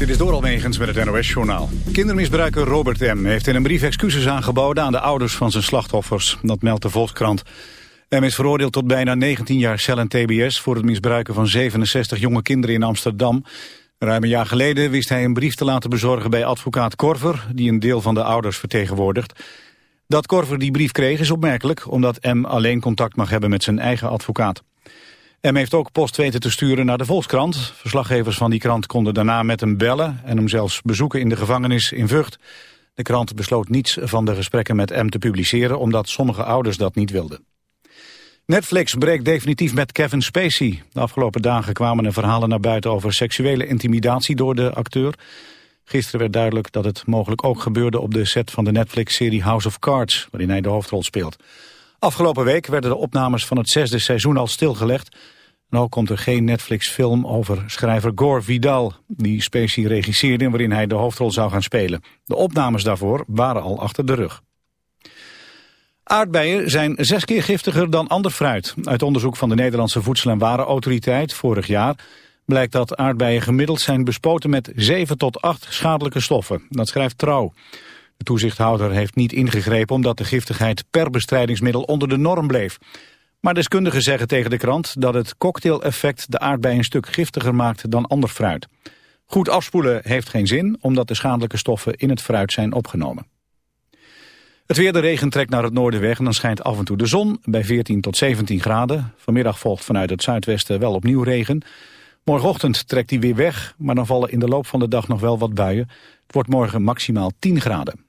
Dit is door Almegens met het NOS-journaal. Kindermisbruiker Robert M. heeft in een brief excuses aangeboden aan de ouders van zijn slachtoffers. Dat meldt de Volkskrant. M is veroordeeld tot bijna 19 jaar cel en tbs voor het misbruiken van 67 jonge kinderen in Amsterdam. Ruim een jaar geleden wist hij een brief te laten bezorgen bij advocaat Korver, die een deel van de ouders vertegenwoordigt. Dat Korver die brief kreeg is opmerkelijk, omdat M alleen contact mag hebben met zijn eigen advocaat. M heeft ook post weten te sturen naar de Volkskrant. Verslaggevers van die krant konden daarna met hem bellen en hem zelfs bezoeken in de gevangenis in Vught. De krant besloot niets van de gesprekken met M te publiceren omdat sommige ouders dat niet wilden. Netflix breekt definitief met Kevin Spacey. De afgelopen dagen kwamen er verhalen naar buiten over seksuele intimidatie door de acteur. Gisteren werd duidelijk dat het mogelijk ook gebeurde op de set van de Netflix-serie House of Cards, waarin hij de hoofdrol speelt. Afgelopen week werden de opnames van het zesde seizoen al stilgelegd. En komt er geen Netflix-film over schrijver Gore Vidal... die Spacey regisseerde en waarin hij de hoofdrol zou gaan spelen. De opnames daarvoor waren al achter de rug. Aardbeien zijn zes keer giftiger dan ander fruit. Uit onderzoek van de Nederlandse Voedsel- en Warenautoriteit vorig jaar... blijkt dat aardbeien gemiddeld zijn bespoten met 7 tot 8 schadelijke stoffen. Dat schrijft Trouw. De toezichthouder heeft niet ingegrepen omdat de giftigheid per bestrijdingsmiddel onder de norm bleef. Maar deskundigen zeggen tegen de krant dat het cocktaileffect de aardbei een stuk giftiger maakt dan ander fruit. Goed afspoelen heeft geen zin omdat de schadelijke stoffen in het fruit zijn opgenomen. Het weer, de regen trekt naar het noorden weg en dan schijnt af en toe de zon bij 14 tot 17 graden. Vanmiddag volgt vanuit het zuidwesten wel opnieuw regen. Morgenochtend trekt die weer weg, maar dan vallen in de loop van de dag nog wel wat buien. Het wordt morgen maximaal 10 graden.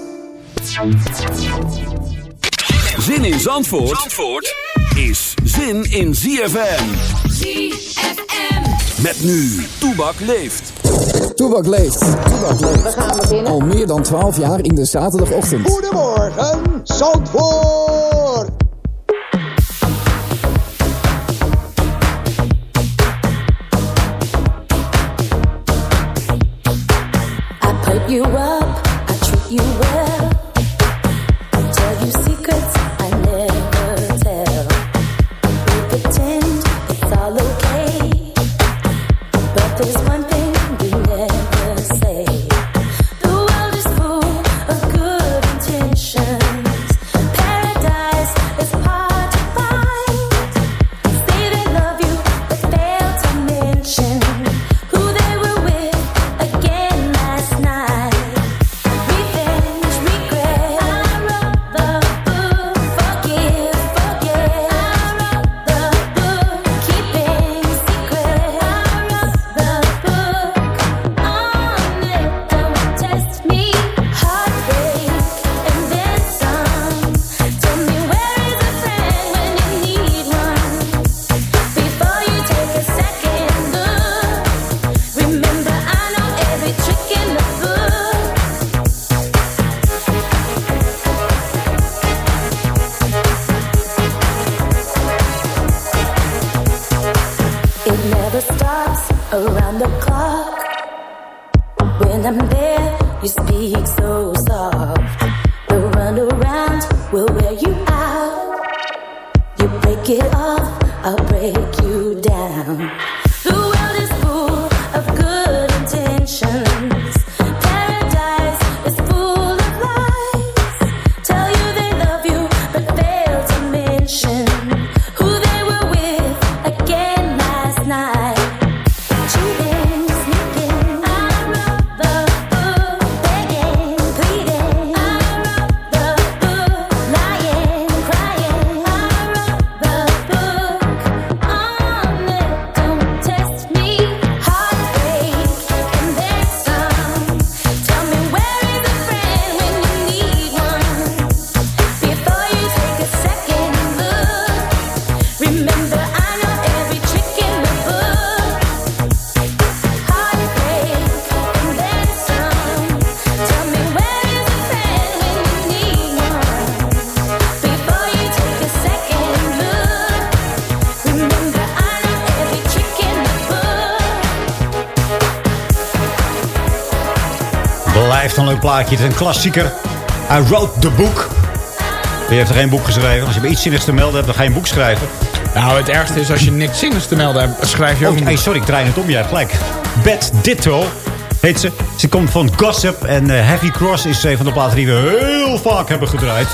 Zin in Zandvoort, Zandvoort is zin in ZFM. ZFM. Met nu, Toebak leeft. Toebak leeft. Toebak leeft. We gaan beginnen. Al meer dan 12 jaar in de zaterdagochtend. Goedemorgen, Zandvoort. I put you up, I treat you well. Een leuk plaatje. Het is een klassieker. I wrote the book. Je hebt er geen boek geschreven. Als je iets zinnigs te melden hebt, dan ga je een boek schrijven. Nou, het ergste is als je niks zinnigs te melden hebt, schrijf je ook Oh, hey, sorry, ik draai het om. Ja, gelijk. Beth Ditto heet ze. Ze komt van Gossip. En eh, Heavy Cross is een van de platen die we heel vaak hebben gedraaid.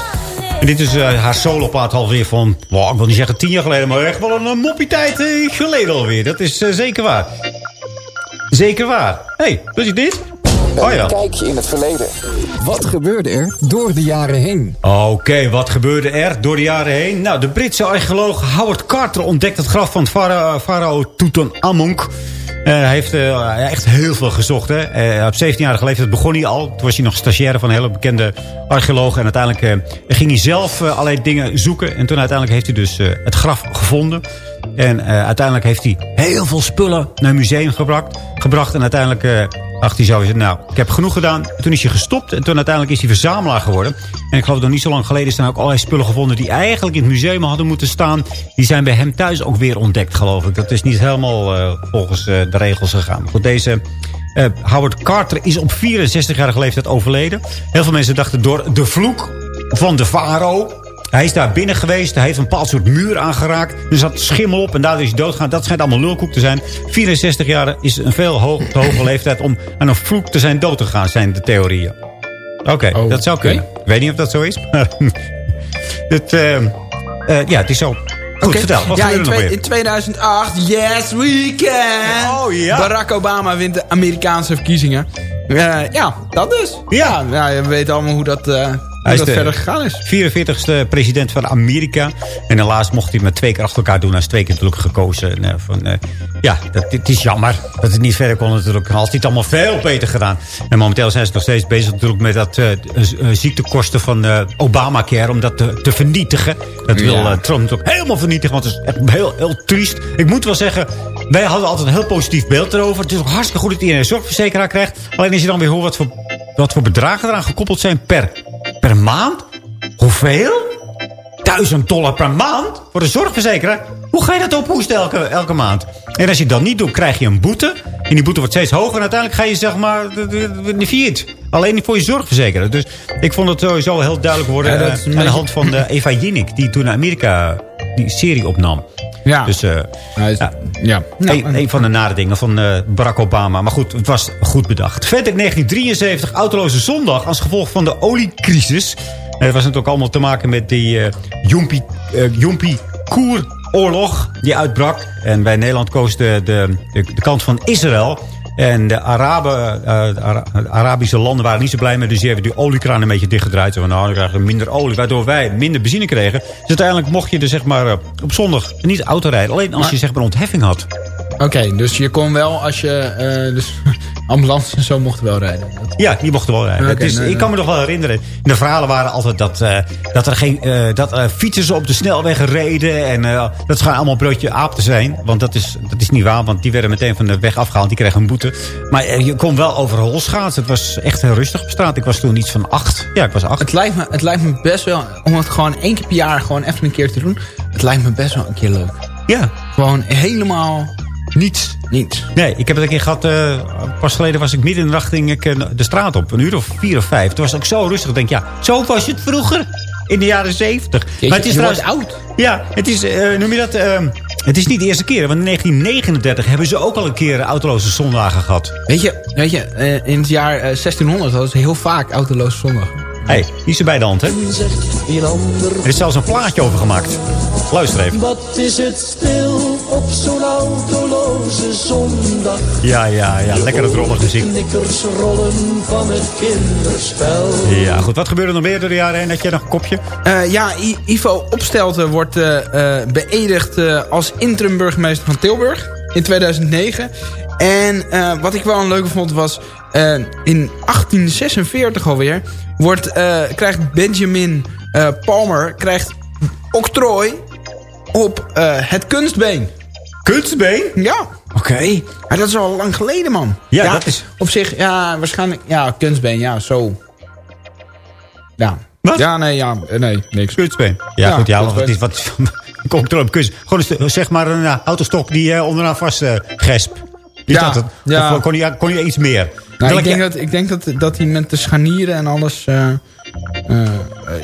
En dit is eh, haar soloplaat alweer van, wow, ik wil niet zeggen tien jaar geleden, maar echt wel een uh, moppie tijd eh, geleden alweer. Dat is zeker waar. Zeker waar. Hé, hey, doe je dit? Oh ja. Een kijkje in het verleden. Wat gebeurde er door de jaren heen? Oké, wat gebeurde er door de jaren heen? Nou, de Britse archeoloog Howard Carter ontdekt het graf van farao farao Tutankhamun. Eh, hij heeft eh, echt heel veel gezocht. Hè. Eh, op 17-jarige leeftijd begon hij al. Toen was hij nog stagiaire van een hele bekende archeoloog. En uiteindelijk eh, ging hij zelf allerlei dingen zoeken. En toen uiteindelijk heeft hij dus eh, het graf gevonden. En eh, uiteindelijk heeft hij heel veel spullen naar een museum gebracht. gebracht en uiteindelijk eh, dacht hij zo, nou, ik heb genoeg gedaan. En toen is hij gestopt en toen uiteindelijk is hij verzamelaar geworden. En ik geloof nog niet zo lang geleden zijn ook allerlei spullen gevonden... die eigenlijk in het museum hadden moeten staan. Die zijn bij hem thuis ook weer ontdekt, geloof ik. Dat is niet helemaal eh, volgens eh, de regels gegaan. Goed, deze... eh, Howard Carter is op 64-jarige leeftijd overleden. Heel veel mensen dachten door de vloek van de farao. Hij is daar binnen geweest. Hij heeft een bepaald soort muur aangeraakt. Er zat schimmel op en daardoor is hij doodgaan. Dat schijnt allemaal lulkoek te zijn. 64 jaar is een veel ho te hoge leeftijd om aan een vloek te zijn dood te gaan, zijn de theorieën. Oké, Oh, dat zou kunnen. Ik weet niet of dat zo is. Maar het, eh, ja, het is zo. Goed, Oké. vertel. Wat ja, in, nog in 2008, yes we can! Oh, ja. Barack Obama wint de Amerikaanse verkiezingen. Eh, ja, dat dus. Ja. ja, we weten allemaal hoe dat, eh, hoe Hij is dat de verder gegaan is. 44ste president van Amerika. En helaas mocht hij met twee keer achter elkaar doen. Hij is twee keer natuurlijk gekozen. En, eh, van, eh, ja, dat, het is jammer dat het niet verder kon natuurlijk. Als hij het allemaal veel beter gedaan. En momenteel zijn ze nog steeds bezig natuurlijk met dat eh, ziektekosten van eh, Obamacare. Om dat te, te vernietigen. Dat wil Ja. Trump natuurlijk helemaal vernietigen. Want het is echt heel, heel triest. Ik moet wel zeggen, wij hadden altijd een heel positief beeld erover. Het is ook hartstikke goed dat hij een zorgverzekeraar krijgt. Alleen als je dan weer hoort wat voor, wat voor bedragen eraan gekoppeld zijn per, per maand. Hoeveel? Duizend dollar per maand voor de zorgverzekeraar? Hoe ga je dat ophoesten elke, elke maand? En als je dat niet doet, krijg je een boete. En die boete wordt steeds hoger. En uiteindelijk ga je zeg maar failliet. Alleen voor je zorgverzekeraar. Dus ik vond het sowieso heel duidelijk worden. Ja, eh, aan de hand van eh, Eva Jinnik. Die toen naar Amerika die serie opnam. Ja. Dus eh, is- ja. ja. Nou, een, een van de nare dingen van eh, Barack Obama. Maar goed, het was goed bedacht. Verder 1973, autoloze zondag als gevolg van de oliecrisis. En het was natuurlijk allemaal te maken met die eh Jompie, eh, Jompie Koeroorlog die uitbrak. En bij Nederland koos de, de, de, de kant van Israël. En de, Araben, eh, de Arabische landen waren niet zo blij mee. Dus die hebben die oliekraan een beetje dichtgedraaid. Zo van, nou, dan krijgen we minder olie. Waardoor wij minder benzine kregen. Dus uiteindelijk mocht je er zeg maar, eh, op zondag niet auto rijden. Alleen als je zeg maar ontheffing had. Oké, dus je kon wel als je... eh, dus ambulance en zo mocht wel rijden. Dat- Ja, die mochten wel rijden. Is, nee, ik kan me nog wel herinneren. De verhalen waren altijd dat, eh, dat er geen eh, dat, eh, fietsers op de snelweg reden. En eh, dat schijnt allemaal broodje aap te zijn. Want dat is, dat is niet waar. Want die werden meteen van de weg afgehaald. Die kregen een boete. Maar je kon wel overal schaatsen. Het was echt heel rustig op straat. Ik was toen iets van acht. Ja, ik was acht. Het lijkt, me, het lijkt me best wel... Om het gewoon één keer per jaar gewoon even een keer te doen. Het lijkt me best wel een keer leuk. Ja. Gewoon helemaal niets. Niets. Nee, ik heb het een keer gehad. eh, pas geleden was ik midden in de nacht ging ik, eh, de straat op. Een uur of vier of vijf. Toen was ik zo rustig. Ik denk, ja, zo was het vroeger. In de jaren zeventig. Maar het is je trouwens oud. Ja, het is, eh, noem je dat... eh, het is niet de eerste keer. Want in 1939 hebben ze ook al een keer autoloze zondagen gehad. Weet je, weet je eh, in het jaar eh, 1600 hadden ze heel vaak autoloos zondag. Hé, hey, die is er bij de hand, hè? Er is zelfs een plaatje over gemaakt. Luister even. Wat is het stil op zo'n autoloze zondag? Ja, ja, ja. Lekker het muziek. Knikkers rollen van het kinderspel. Ja, goed. Wat gebeurde er nog meer door de jaren heen? Had jij nog een kopje? Eh, ja, I- Ivo Opstelten wordt eh, eh, beëdigd eh, als interim burgemeester van Tilburg in 2009. En eh, wat ik wel een leuke vond was... eh, in 1846 alweer wordt, eh, krijgt Benjamin eh, Palmer krijgt octrooi op eh, het kunstbeen. Kunstbeen? Ja. Oké. Maar dat is al lang geleden, man. Ja, dat is- Op zich, ja, waarschijnlijk... Ja, kunstbeen, ja, zo. Ja. Wat? Ja, nee, ja, eh, nee, niks. Kunstbeen. Ja, Ja, goed. Ja, wat is wat... Komt er op kunst. Gewoon een zeg maar een uh, autostok die uh, onderaan vast uh, gesp. Ja, dat ja. of kon hij, kon hij iets meer? Nou, ik, denk dat, ik denk dat, dat hij met de scharnieren en alles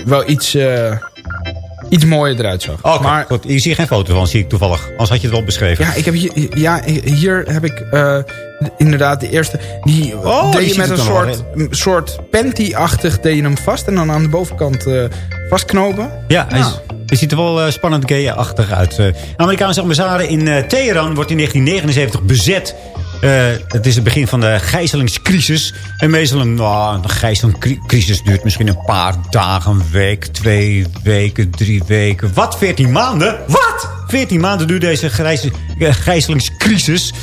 wel iets, iets mooier eruit zag. Oké, maar goed. Hier zie je geen foto van, zie ik toevallig. Anders had je het wel beschreven. ja, ik heb hier, ja, hier heb ik eh, inderdaad de eerste. Die Oh, je deed je met een soort, een soort panty-achtig deed je hem vast. En dan aan de bovenkant eh, vastknopen. Ja, hij, is- hij ziet er wel eh, spannend gay-achtig uit. Eh, Amerikaanse ambassade in eh, Teheran wordt in 1979 bezet. Eh, het is het begin van de gijzelingscrisis. En meestal een, nou, een gijzelingscrisis duurt misschien een paar dagen, een week, twee weken, drie weken. Wat? 14 maanden? Wat? 14 maanden duurt deze grijs- eh, gijzelingscrisis.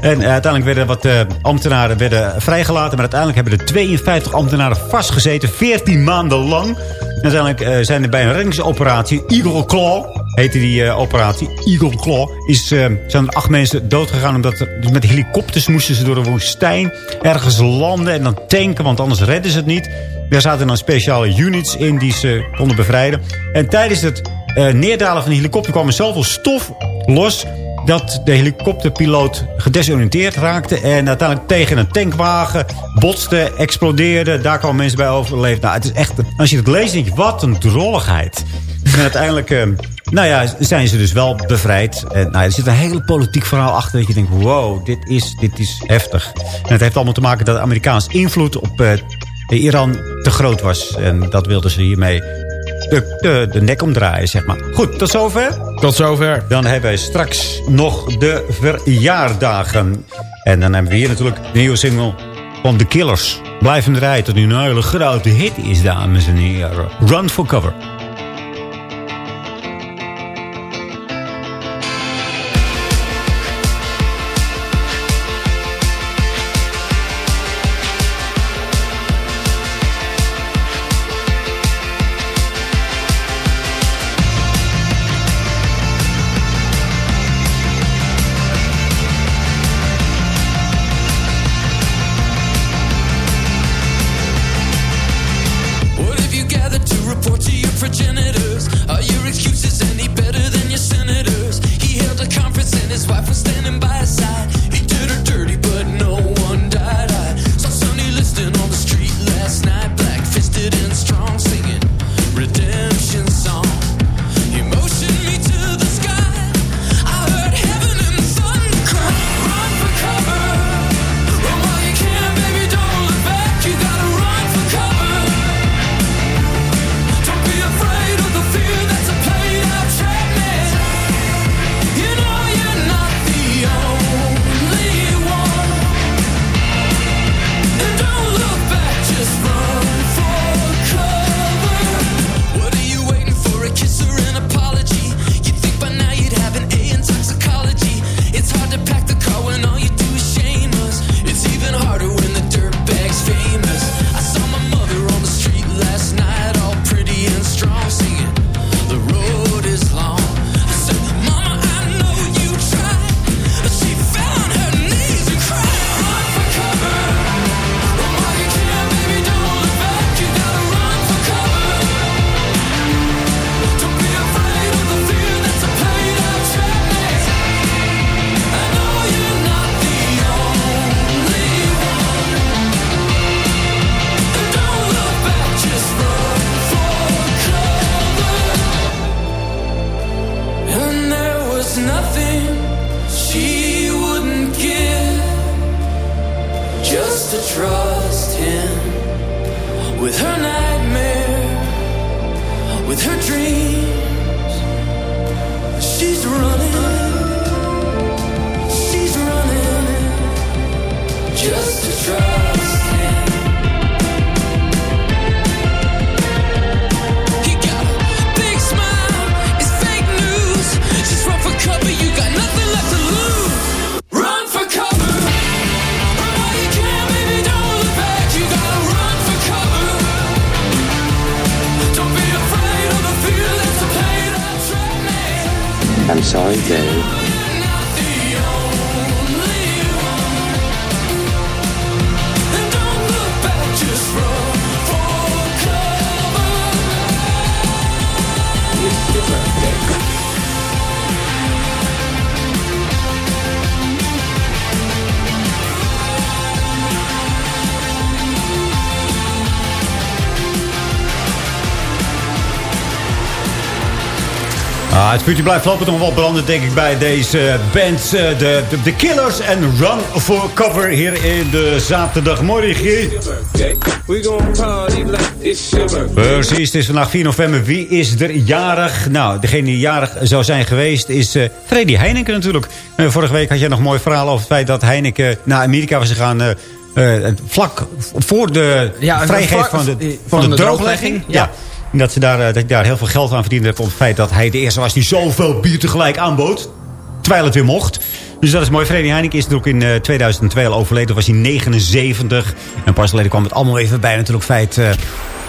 En eh, uiteindelijk werden wat eh, ambtenaren werden vrijgelaten. Maar uiteindelijk hebben er 52 ambtenaren vastgezeten. 14 maanden lang. En uiteindelijk zijn er bij een reddingsoperatie, Eagle Claw, heette die operatie, Eagle Claw, is, zijn er acht mensen doodgegaan. Omdat dus met helikopters moesten ze door de woestijn ergens landen en dan tanken, want anders redden ze het niet. Daar zaten dan speciale units in die ze konden bevrijden. En tijdens het neerdalen van de helikopter kwam er zoveel stof los dat de helikopterpiloot gedesoriënteerd raakte... en uiteindelijk tegen een tankwagen botste, explodeerde. Daar kwamen mensen bij overleefd. Nou, het is echt, als je het leest, denk je, wat een drolligheid. En uiteindelijk eh, nou ja, zijn ze dus wel bevrijd. En, nou, er zit een hele politiek verhaal achter... dat je denkt, wow, dit is, dit is heftig. En het heeft allemaal te maken dat Amerikaans invloed op eh, Iran te groot was. En dat wilden ze hiermee de, de, de nek omdraaien, zeg maar. Goed, tot zover. Tot zover. Dan hebben we straks nog de verjaardagen. En dan hebben we hier natuurlijk de nieuwe single van The Killers. Blijf hem draaien tot nu een hele grote hit is, dames en heren. Run for cover. She's running, vuurtje blijft lopen nog wel branden, denk ik, bij deze band. eh, De, de, de Killers en Run for Cover hier in de zaterdagmorgen. Precies, het is vandaag 4 november. Wie is er jarig? Nou, degene die jarig zou zijn geweest is eh Freddy Heineken natuurlijk. Eh, vorige week had je nog een mooi verhaal over het feit dat Heineken naar Amerika was gegaan... vlak voor de Ja, van de, van van de, de drooglegging. drooglegging, Ja. ja. Dat ze daar, eh, dat hij daar heel veel geld aan verdiende heeft... op het feit dat hij de eerste was die zoveel bier tegelijk aanbood. Terwijl het weer mocht. Dus dat is mooi. Freddy Heineken is natuurlijk in eh, 2002 al overleden. was hij 79. En pas geleden kwam het allemaal even bij natuurlijk feit... eh,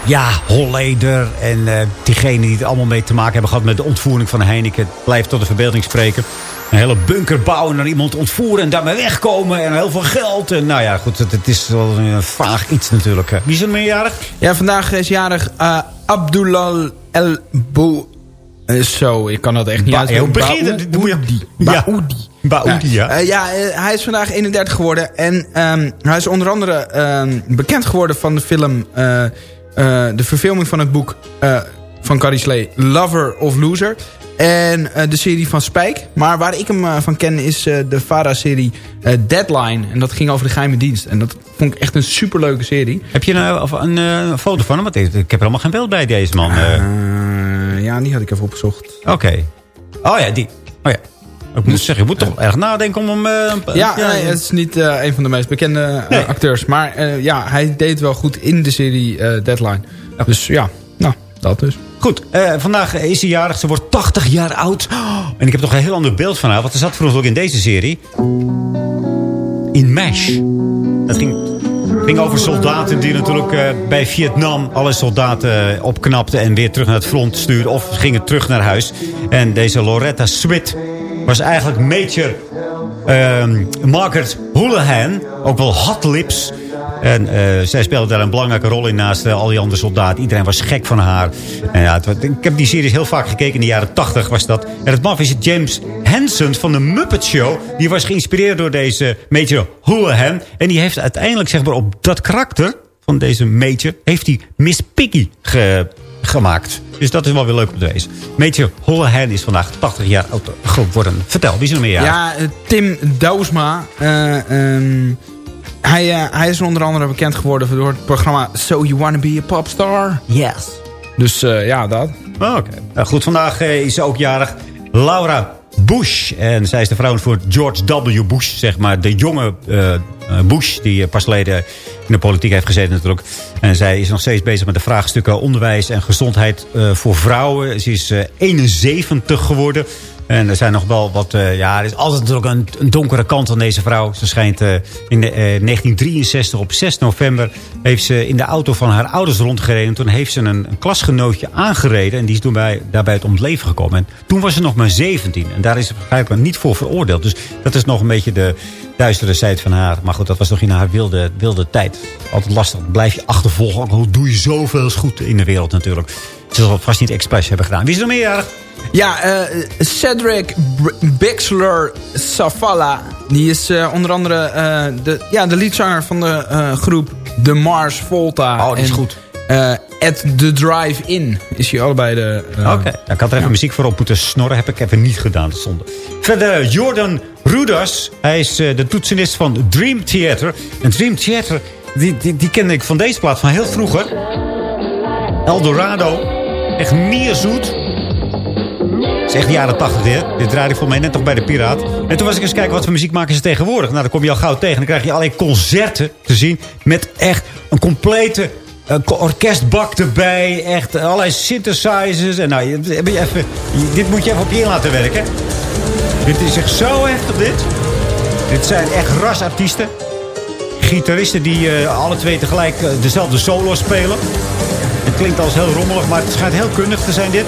ja, Holleder en eh diegenen die het allemaal mee te maken hebben gehad... met de ontvoering van Heineken. Blijft tot de verbeelding spreken. Een hele bunker bouwen en iemand ontvoeren en daarmee wegkomen. En heel veel geld. En nou ja, goed, het, is wel een vaag iets natuurlijk. Wie is er meerjarig? Ja, vandaag is jarig eh, Abdullah El Bou... eh, zo, ik kan dat echt niet uitspreken. hoe begint het? Baoudi. Ja. Baoudi. Baoudi, ja. Eh, ja, eh, hij is vandaag 31 geworden. En ehm, hij is onder andere ehm, bekend geworden van de film... de verfilming van het boek van Carrie Slee... Lover of Loser. En eh, de serie van Spijk. Maar waar ik hem eh, van ken is eh, de VARA-serie Deadline. En dat ging over de geheime dienst. En dat vond ik echt een superleuke serie. Heb je een, of een eh, foto van hem? Want ik heb er helemaal geen beeld bij deze man. ja, die had ik even opgezocht. Oké. Oh ja, die. Oh ja. Ik moet zeggen, je moet toch erg nadenken om hem... een- Ja, nee, het is niet een van de meest bekende Nee. acteurs. Maar ja, hij deed wel goed in de serie Deadline. Dus ja, nou, dat dus. Goed, eh, vandaag is ze jarig. Ze wordt 80 jaar oud. En ik heb toch een heel ander beeld van haar. Want ze zat vroeger ook in deze serie. In MASH. Dat ging, ging over soldaten die natuurlijk eh, bij Vietnam... alle soldaten eh, opknapten en weer terug naar het front stuurden. Of gingen terug naar huis. En deze Loretta Swit was eigenlijk major Margaret Houlihan. Ook wel Hot Lips. En eh, zij speelde daar een belangrijke rol in naast eh, al die andere soldaten. Iedereen was gek van haar. En ja, het ik heb die series heel vaak gekeken. In de jaren 80 was dat. En het maf is James Henson van de Muppet Show. Die was geïnspireerd door deze Major Houlihan. En die heeft uiteindelijk zeg maar, op dat karakter van deze Major... heeft hij Miss Piggy ge- gemaakt. Dus dat is wel weer leuk om te wezen. Major Houlihan is vandaag 80 jaar oud geworden. Vertel, wie is er meer? Ja, eh, Tim Douwsma. eh, ehm, hij, eh, hij is onder andere bekend geworden door het programma So You Wanna Be a Popstar. Yes. Dus eh, ja, dat. Oh, Oké. Nou, goed, vandaag is ook jarig Laura Bush. En zij is de vrouw voor George W. Bush, zeg maar. De jonge Bush, die pas geleden in de politiek heeft gezeten natuurlijk. En zij is nog steeds bezig met de vraagstukken onderwijs en gezondheid eh, voor vrouwen. Ze is eh, 71 geworden. En er zijn nog wel wat... eh, ja, er is altijd natuurlijk een, een donkere kant aan deze vrouw. Ze schijnt eh, in de, eh, 1963 op 6 november... heeft ze in de auto van haar ouders rondgereden. Toen heeft ze een, een klasgenootje aangereden. En die is toen bij, daarbij het om het leven gekomen. En toen was ze nog maar 17. En daar is ze waarschijnlijk niet voor veroordeeld. Dus dat is nog een beetje de duistere zijde van haar. Maar goed, dat was nog in haar wilde, wilde tijd. Altijd lastig. Blijf je achtervolgen. Ook al doe je zoveel goed in de wereld natuurlijk. Ze zal het vast niet expres hebben gedaan. Wie is er meerjarig? Ja, eh, Cedric Bixler Safala. Die is eh, onder andere eh, de, ja, de liedzanger van de groep The Mars Volta. Oh, die is En, goed. At The Drive-In is hij allebei de... Oké, ik had er even muziek voor op moeten snorren. Heb ik even niet gedaan, zonde. Verder Jordan Ruders. Hij is de toetsenist van Dream Theater. En Dream Theater, die, die, die kende ik van deze plaat van heel vroeger. Eldorado. Echt meer zoet. Is echt de jaren 80 dit. Dit draaide ik voor mij net nog bij de Piraat. En toen was ik eens kijken wat voor muziek maken ze tegenwoordig. Nou, dan kom je al gauw tegen. Dan krijg je allerlei concerten te zien. Met echt een complete eh, orkestbak erbij. Echt allerlei synthesizers. En nou, je, even, dit moet je even op je in laten werken. Dit is echt zo heftig, dit. Dit zijn echt rasartiesten. Gitaristen die eh, alle twee tegelijk eh, dezelfde solo spelen. Het klinkt als heel rommelig, maar het schijnt heel kundig te zijn, dit.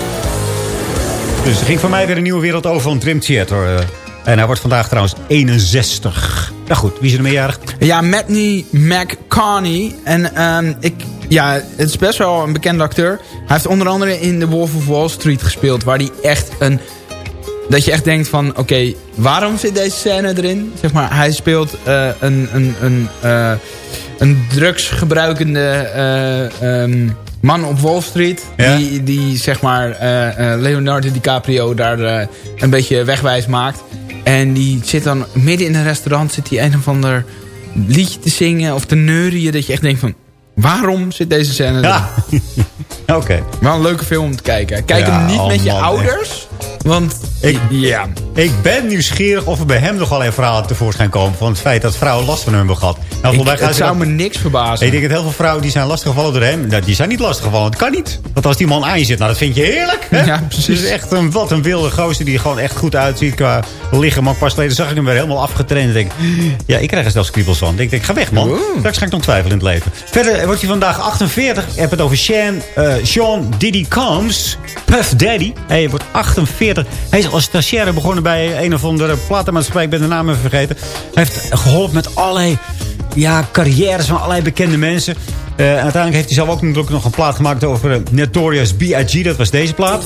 Dus er ging voor mij weer een nieuwe wereld over van Dream eh. En hij wordt vandaag trouwens 61. Nou goed, wie is er meerjarig? Ja, Matney McCartney. En ehm, ik, ja, het is best wel een bekende acteur. Hij heeft onder andere in The Wolf of Wall Street gespeeld. Waar hij echt een... Dat je echt denkt van, oké, waarom zit deze scène erin? Zeg maar, hij speelt eh, een, een, een, eh, een drugsgebruikende eh, ehm, man op Wall Street. Ja. Die, die zeg maar eh, eh, Leonardo DiCaprio daar eh, een beetje wegwijs maakt. En die zit dan midden in een restaurant... zit hij een of ander liedje te zingen of te neurien... dat je echt denkt van... waarom zit deze scène er? Ja. Oké. Wel een leuke film om te kijken. Kijk Ja, hem niet oh met je ouders. Want Ik- ja, Ik ben nieuwsgierig of er bij hem nog wel een verhaal tevoorschijn komen... van het feit dat vrouwen last van hem hebben gehad. Nou, ik, het zou dat- me niks verbazen. Ik denk dat heel veel vrouwen die zijn lastiggevallen door hem... Nou, die zijn niet lastiggevallen. Dat kan niet. Want als die man aan je zit, nou, dat vind je heerlijk. Hè? Ja, precies. Het is echt een, wat een wilde gozer die er gewoon echt goed uitziet qua lichaam. Maar pas geleden zag ik hem weer helemaal afgetraind. En denk, ja, ik krijg er zelfs kriebels van. Ik denk, ga weg, man. Straks ga ik nog twijfelen in het leven. Verder wordt hij vandaag 48. Ik heb het over Sean, eh, Sean Diddy Combs. Puff Daddy. Hij wordt 48. Hij is als stagiaire begonnen bij een of andere platenmaatschappij. Ik ben de naam even vergeten. Hij heeft geholpen met allerlei ja, carrières van allerlei bekende mensen. Eh, en uiteindelijk heeft hij zelf ook natuurlijk nog een plaat gemaakt over eh, Notorious B.I.G. Dat was deze plaat.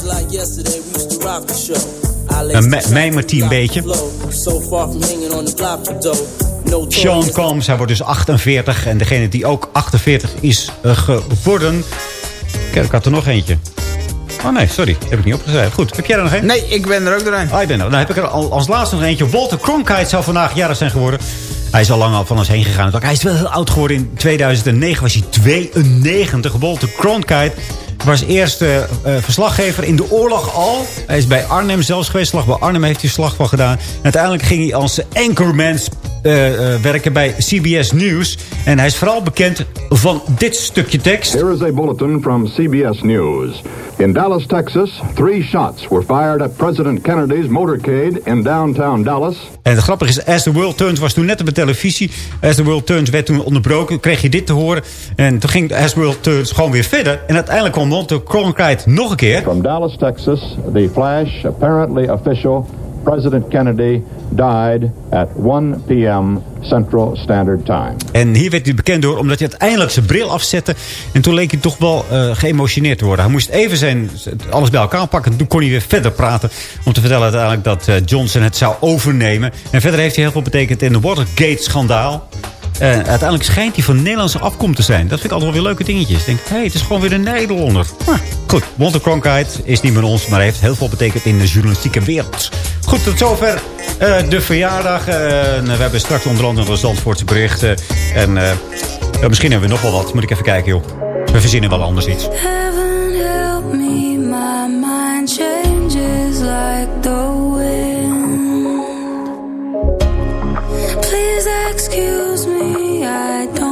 Een mijmertje een beetje. Sean Combs, hij wordt dus 48. En degene die ook 48 is eh, geworden... Kijk, ik had er nog eentje. Oh nee, sorry. Heb ik niet opgeschreven. Goed, heb jij er nog een? Nee, ik ben er ook doorheen. Ah, ik ben er. Dan heb ik er al- als laatste nog eentje. Walter Cronkite zou vandaag jarig zijn geworden. Hij is al lang al van ons heen gegaan. Hij is wel heel oud geworden. In 2009 was hij 92. Walter Cronkite was eerst eh, eh, verslaggever in de oorlog al. Hij is bij Arnhem zelfs geweest. Slag bij Arnhem heeft hij slag van gedaan. En uiteindelijk ging hij als anchorman eh, eh, werken bij CBS News. En hij is vooral bekend van dit stukje tekst. Here is a bulletin from CBS News. In Dallas, Texas, three shots were fired at President Kennedy's motorcade in downtown Dallas. En het grappige is, As the World Turns was toen net op de televisie. As the World Turns werd toen onderbroken. Kreeg je dit te horen. En toen ging As the World Turns gewoon weer verder. En uiteindelijk kwam Walter Cronkite nog een keer. From Dallas, Texas, the flash, apparently official, President Kennedy died at 1 p.m. Central Standard Time. En hier werd hij bekend door omdat hij uiteindelijk zijn bril afzette. En toen leek hij toch wel eh, geëmotioneerd te worden. Hij moest even zijn, alles bij elkaar pakken. Toen kon hij weer verder praten. Om te vertellen uiteindelijk dat eh, Johnson het zou overnemen. En verder heeft hij heel veel betekend in de Watergate-schandaal. En uiteindelijk schijnt hij van Nederlandse afkomst te zijn. Dat vind ik altijd wel weer leuke dingetjes. Ik denk, hé, hey, het is gewoon weer een Nederlander. Maar goed, Walter Cronkite is niet meer ons, maar heeft heel veel betekend in de journalistieke wereld. Goed, tot zover eh, de verjaardag. Eh, we hebben straks onder andere een Zandvoortse berichten. En eh, misschien hebben we nog wel wat. Moet ik even kijken, joh. We verzinnen wel anders iets. Heaven help me, my mind changes like the excuse me, I don't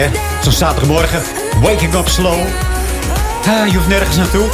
hè? Zo'n zaterdagmorgen. Waking up slow. Ah, je hoeft nergens naartoe.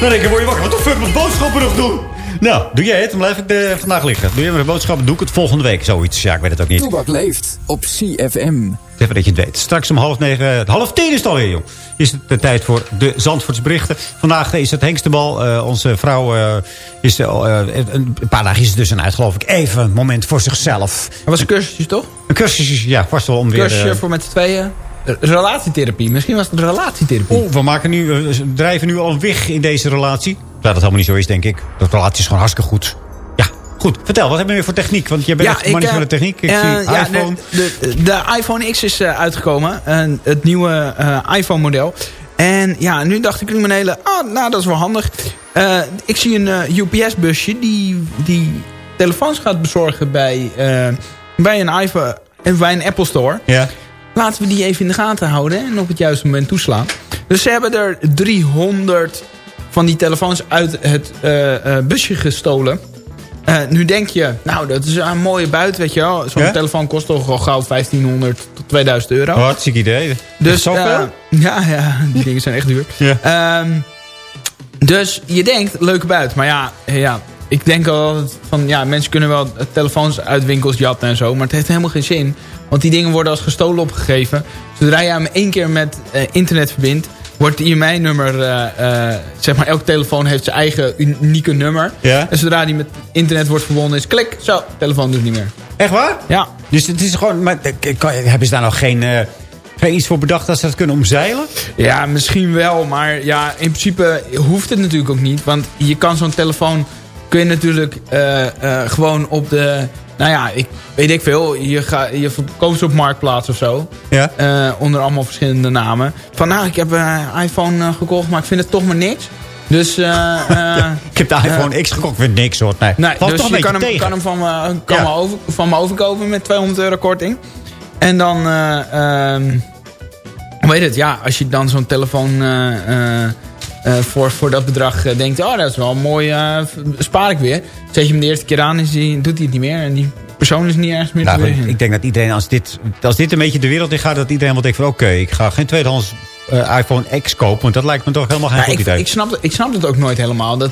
Dan denk je, word je wakker. Wat de fuck moet boodschappen nog doen? Nou, doe jij het, dan blijf ik eh, vandaag liggen. Doe jij maar de boodschappen, doe ik het volgende week. Zoiets, ja, ik weet het ook niet. Toebak leeft op CFM. Even dat je het weet. Straks om half negen, half tien is het alweer, joh. Is het de tijd voor de Zandvoortsberichten. Vandaag is het Hengstebal. Eh, onze vrouw eh, is... eh, een paar dagen is het dus een uit, geloof ik. Even een moment voor zichzelf. Dat was een cursusje, toch? Een cursus, ja, vast wel om weer... Cursusje eh, voor met z'n tweeën. Eh, Relatietherapie. Misschien was het relatietherapie. Oeh, we maken nu, eh, we drijven nu al weg in deze relatie. Terwijl dat helemaal niet zo is, denk ik. De relatie is gewoon hartstikke goed. Ja, goed. Vertel, wat hebben we weer voor techniek? Want jij bent echt man van de techniek. Ik eh, zie ja, iPhone. De, de, de iPhone X is uitgekomen. En het nieuwe eh, iPhone model. En ja, nu dacht ik in mijn hele... Ah, nou, dat is wel handig. Ik zie een UPS-busje die, die telefoons gaat bezorgen bij, bij een iPhone... bij een Apple Store. Ja. Laten we die even in de gaten houden en op het juiste moment toeslaan. Dus ze hebben er 300 van die telefoons uit het eh, eh, busje gestolen. Eh, nu denk je, nou dat is een mooie buit, weet je wel. Zo'n Ja? telefoon kost toch al gauw 1500 tot 2000 euro. Oh, hartstikke idee. Dus, Zoveel? ja, ja, die dingen zijn echt duur. Ja. Ehm, dus je denkt, leuke buit. Maar ja, ja, ik denk al van... Ja, mensen kunnen wel telefoons uit winkels jatten en zo. Maar het heeft helemaal geen zin. Want die dingen worden als gestolen opgegeven. Zodra je hem één keer met eh, internet verbindt... wordt het IMEI-nummer... eh, eh, zeg maar, elke telefoon heeft zijn eigen unieke nummer. Ja. En zodra die met internet wordt verbonden is... klik, zo, telefoon doet niet meer. Echt waar? Ja. Dus het is gewoon... Maar, kan- hebben ze daar nog geen, geen iets voor bedacht dat ze dat kunnen omzeilen? Ja, misschien wel. Maar ja, in principe hoeft het natuurlijk ook niet. Want je kan zo'n telefoon... kun je natuurlijk gewoon op de... Nou ja, ik weet ik veel. Je, ga, je verkoopt ze op Marktplaats of zo. Ja. Eh, onder allemaal verschillende namen. Van nou, ik heb een iPhone eh, gekocht, maar ik vind het toch maar niks. Dus... eh, eh, Ik heb de iPhone X gekocht. Ik vind niks hoor. Nee, Nee, Valt dus toch je kan hem, tegen. kan hem van me, kan Ja. me over, van me overkopen met 200 euro korting. En dan, eh ehm, hoe heet het, ja, als je dan zo'n telefoon eh, voor, voor dat bedrag eh, denkt... oh, dat is wel mooi, eh, spaar ik weer. Zet je hem de eerste keer aan, is die, doet hij het niet meer. En die persoon is niet ergens meer Nou, te ik, denk dat iedereen, als dit, als dit een beetje de wereld in gaat... dat iedereen wel denkt van... oké, ik ga geen tweedehands eh, iPhone X kopen... want dat lijkt me toch helemaal geen Ja, goed ik, idee. ik, snap, het- ik snap het ook nooit helemaal. Dat,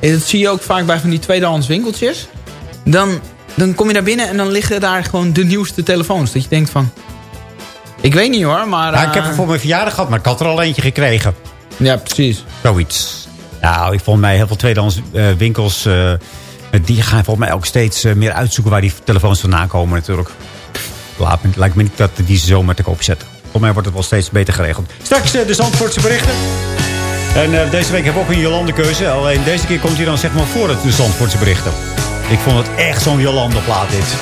dat zie je ook vaak bij van die tweedehands winkeltjes. Dan, dan kom je daar binnen en dan liggen daar gewoon de nieuwste telefoons. Dat je denkt van... Ik weet niet hoor, maar... Ja, ik heb er voor mijn verjaardag gehad, maar ik had er al eentje gekregen. Ja, precies. Zoiets. Nou, ik vond mij heel veel tweedehands eh, winkels... eh, die gaan volgens mij ook steeds eh, meer uitzoeken... waar die telefoons vandaan komen natuurlijk. Laat lijkt me niet dat die ze zomaar te koop zetten. Volgens mij wordt het wel steeds beter geregeld. Straks de Zandvoortse berichten. En deze week hebben we ook een Jolande keuze. Alleen deze keer komt hij dan zeg maar voor het de Zandvoortse berichten. Ik vond het echt zo'n Jolande plaat dit.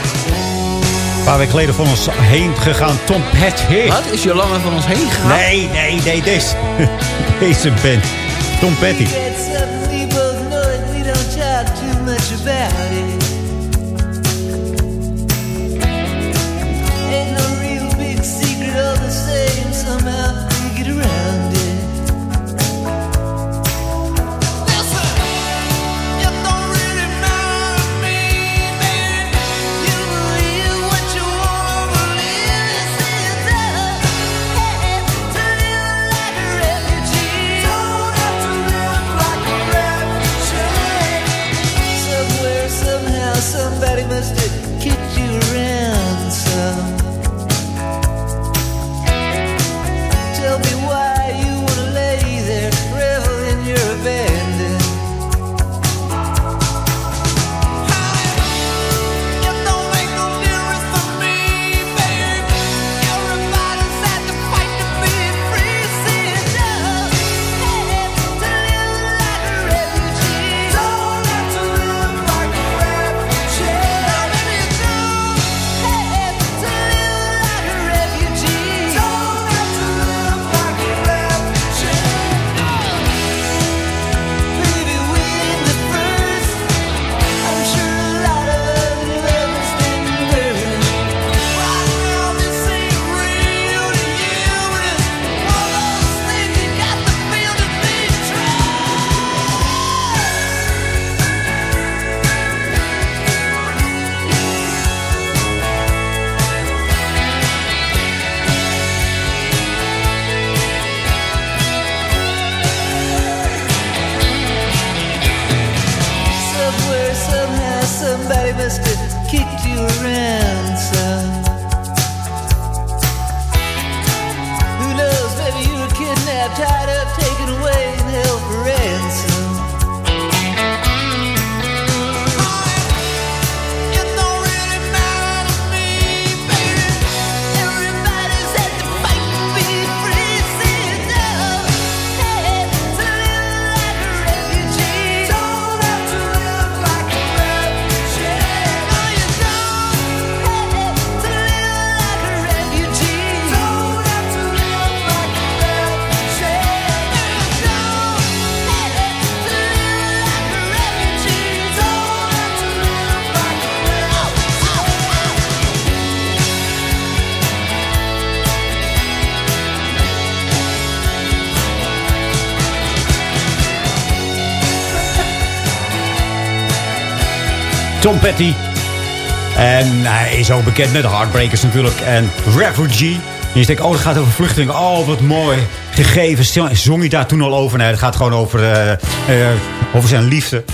Een paar weken geleden van ons heen gegaan Tom Petty. Wat? Is Jolanda van ons heen gegaan? Nee, nee, nee, deze, deze band. Tom Petty. I must have kicked you around. Tom. En hij is ook bekend met Heartbreakers natuurlijk. En Refugee. En je denkt, oh, het gaat over vluchtelingen. Oh, wat mooi. Gegeven. Zong hij daar toen al over? Nee, het gaat gewoon over, eh, eh, over zijn liefde.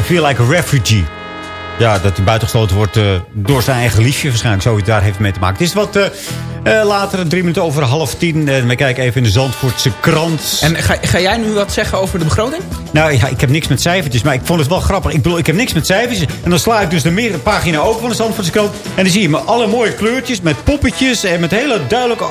I feel like a refugee. Ja, dat hij buitengesloten wordt eh, door zijn eigen liefje. Waarschijnlijk zoiets daar heeft mee te maken. Het is wat eh, eh, later, drie minuten over half tien. En we kijken even in de Zandvoortse krant. En ga, ga jij nu wat zeggen over de begroting? Nou ja, ik heb niks met cijfertjes, maar ik vond het wel grappig. Ik bedoel, ik heb niks met cijfertjes. En dan sla ik dus de meer pagina open van de Zandvoortse krant. En dan zie je me alle mooie kleurtjes met poppetjes. En met hele duidelijk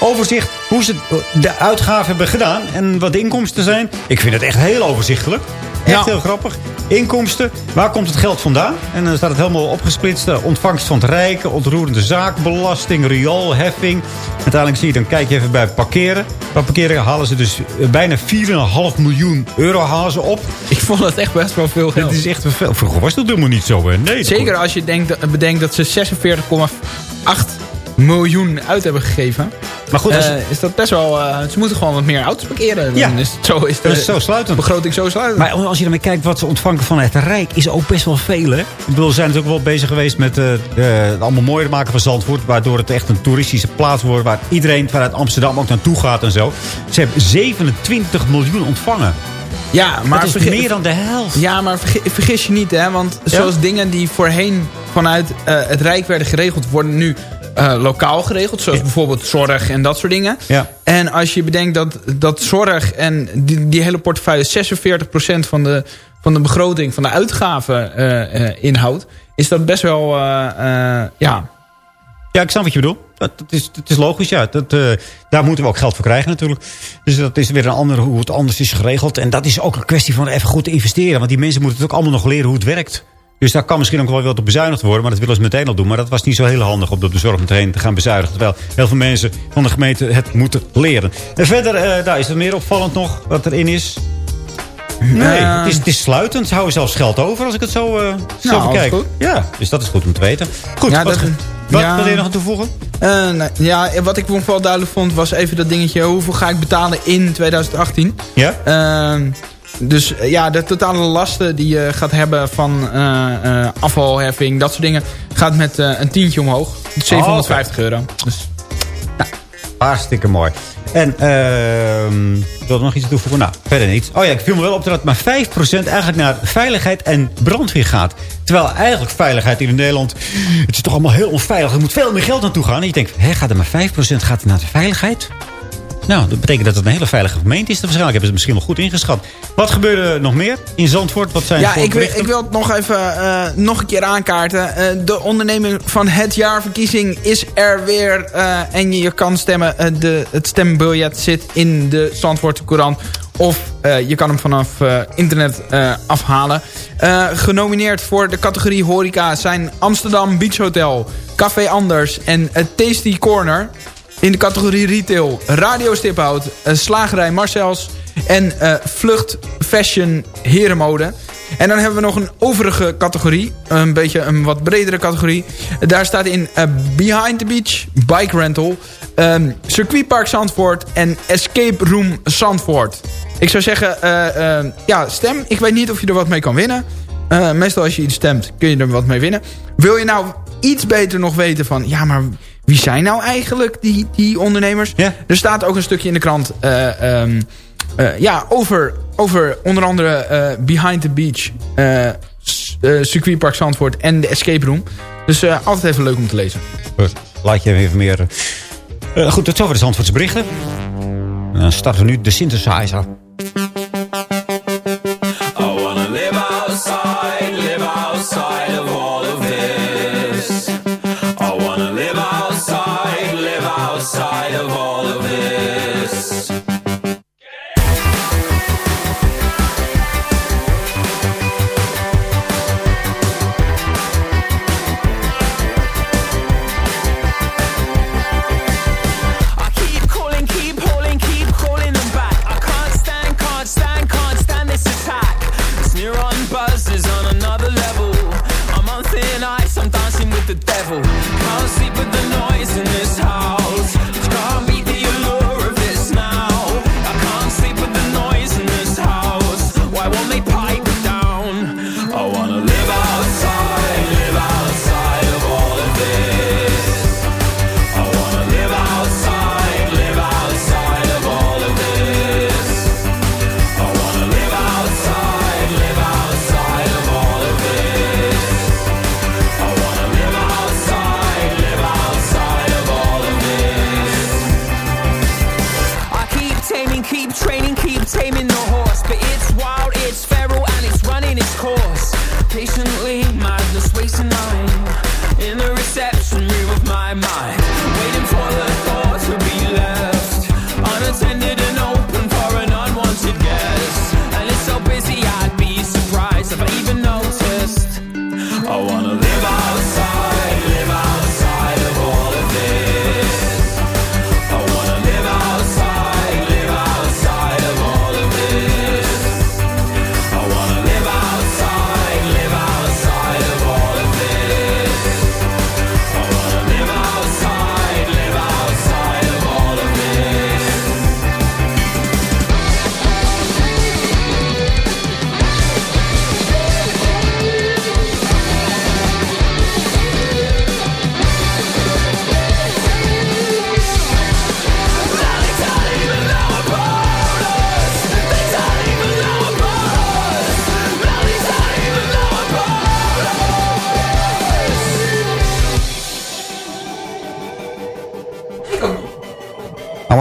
overzicht hoe ze de uitgaven hebben gedaan. En wat de inkomsten zijn. Ik vind het echt heel overzichtelijk. Echt heel grappig. Inkomsten, waar komt het geld vandaan? En dan staat het helemaal opgesplitst. Eh, Ontvangst van het Rijken, ontroerende zaakbelasting, rioolheffing. Uiteindelijk zie je, dan kijk je even bij parkeren. Bij parkeren halen ze dus eh, bijna 4,5 miljoen euro halen ze op. Ik vond het echt best wel veel geld. Het is echt veel. Vroeger was dat helemaal niet zo. Hè? Nee, Zeker als je denkt, bedenkt dat ze 46,8 miljoen uit hebben gegeven. Maar goed, als- Eh, is dat best wel... eh, ze moeten gewoon wat meer auto's parkeren. Ja. is het zo, is de zo sluitend. begroting zo sluitend. Maar als je ermee kijkt wat ze ontvangen van het Rijk... is ook best wel veel, hè? Ik bedoel, ze zijn natuurlijk wel bezig geweest met eh, het allemaal mooier maken van Zandvoort... waardoor het echt een toeristische plaats wordt... waar iedereen vanuit Amsterdam ook naartoe gaat en zo. Ze hebben 27 miljoen ontvangen. ja, maar dat is meer dan de helft. Ja, maar vergi- vergis je niet, hè. Want zoals dingen die voorheen vanuit het Rijk werden geregeld... worden nu eh, lokaal geregeld. Zoals bijvoorbeeld zorg en dat soort dingen. Ja. En als je bedenkt dat, dat zorg en die, die hele portefeuille... 46% van de, van de begroting, van de uitgaven eh, eh, inhoudt... is dat best wel, ja... Ja, ik snap wat je bedoelt. Dat, dat is, dat is logisch, ja. Dat, daar moeten we ook geld voor krijgen natuurlijk. Dus dat is weer een andere hoe het anders is geregeld. En dat is ook een kwestie van even goed te investeren. Want die mensen moeten het ook allemaal nog leren hoe het werkt. Dus daar kan misschien ook wel wat op bezuinigd worden. Maar dat willen ze meteen al doen. Maar dat was niet zo heel handig om op de zorg meteen te gaan bezuinigen. Terwijl heel veel mensen van de gemeente het moeten leren. En verder, eh, daar is er meer opvallend nog wat erin is. Nee, het, is, het is sluitend. Ze houden zelfs geld over als ik het zo, eh zo Nou, bekijk. Ja, dus dat is goed om te weten. Goed, Ja, wat, dat- wat ja. wil je nog aan toevoegen? Eh, nee, ja, wat ik nog wel duidelijk vond was even dat dingetje... hoeveel ga ik betalen in 2018? Ja? Dus eh, ja, de totale lasten die je gaat hebben van eh, eh, afvalheffing, dat soort dingen, gaat met een tientje omhoog. 750 euro. Dus Hartstikke mooi. En ehm ik wilde nog iets toevoegen. Nou, verder niet. Oh ja, ik viel me wel op dat maar 5% eigenlijk naar veiligheid en brandweer gaat. Terwijl eigenlijk veiligheid in Nederland... Het is toch allemaal heel onveilig. Er moet veel meer geld naartoe gaan. En je denkt, hè, gaat er maar 5% gaat er naar de veiligheid? Nou, dat betekent dat het een hele veilige gemeente is. Waarschijnlijk hebben ze het misschien wel goed ingeschat. Wat gebeurde er nog meer in Zandvoort? Wat zijn ja, ik wil, ik wil het nog even eh, nog een keer aankaarten. Eh, de onderneming van het jaarverkiezing is er weer. eh, en je kan stemmen. De, het stembiljet zit in de Zandvoortse Courant. Of je kan hem vanaf internet afhalen. Genomineerd voor de categorie horeca zijn Amsterdam Beach Hotel, Café Anders en Tasty Corner. In de categorie retail Radio Stiphout, Slagerij Marcels en eh, Vlucht Fashion Herenmode. En dan hebben we nog een overige categorie, een beetje een wat bredere categorie. Daar staat in eh, Behind the Beach, Bike Rental, ehm Circuitpark Zandvoort en Escape Room Zandvoort. Ik zou zeggen, eh, ja, stem. Ik weet niet of je er wat mee kan winnen. Meestal als je iets stemt, kun je er wat mee winnen. Wil je nou iets beter nog weten van... ja, maar wie zijn nou eigenlijk die, die ondernemers? Ja. Er staat ook een stukje in de krant... eh, ehm, eh, ja, over, over onder andere eh, Behind the Beach... eh, Circuitpark Zandvoort en de Escape Room. Dus altijd even leuk om te lezen. Laat je even meer... eh, goed, tot zover de Zandvoortse berichten. En Dan starten we nu de synthesizer.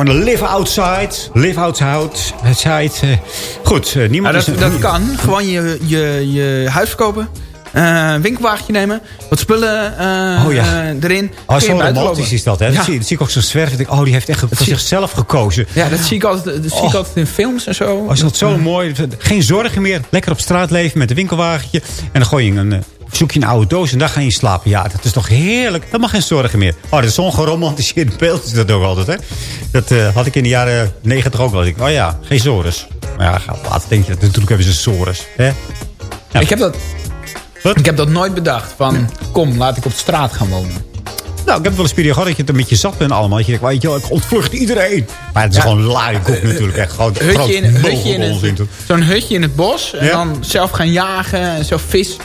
To live outside. Live outside. eh. goed, eh, Ja, niemand dat, is... dat kan. Gewoon je, je, je huis verkopen. een winkelwagentje nemen. Wat spullen eh, Oh ja. eh, erin. Oh, je zo romantisch is dat, hè? Ja. Dat, zie, dat zie ik ook zo zwerven. Ik denk, Oh, die heeft echt voor zie- zichzelf gekozen. Ja, dat zie ik altijd, dat zie ik Oh. altijd in films en zo. Oh, is dat zo mooi. Geen zorgen meer. Lekker op straat leven met een winkelwagentje. En dan gooi je een, zoek je een oude doos en daar ga je slapen. Ja, dat is toch heerlijk. Dat mag geen zorgen meer. Oh, dat is zo'n geromantiseerd beeld is dat ook altijd, hè? Dat eh, had ik in de jaren negentig ook wel. Ik, oh ja, geen sores. Maar ja, later denk je, natuurlijk hebben ze sores. Hè? Ik heb dat... Wat? Ik heb dat nooit bedacht. Van, kom, laat ik op straat gaan wonen. Nou, ik heb wel eens periode gehad dat je het een beetje zat bent allemaal. Dat je denkt, weet je wel, ik ontvlucht iedereen. Maar het is Ja. gewoon larikoek natuurlijk. Echt gewoon groot Hutje in, hutje in zo'n hutje in het bos. En Ja. dan zelf gaan jagen. En zo vis.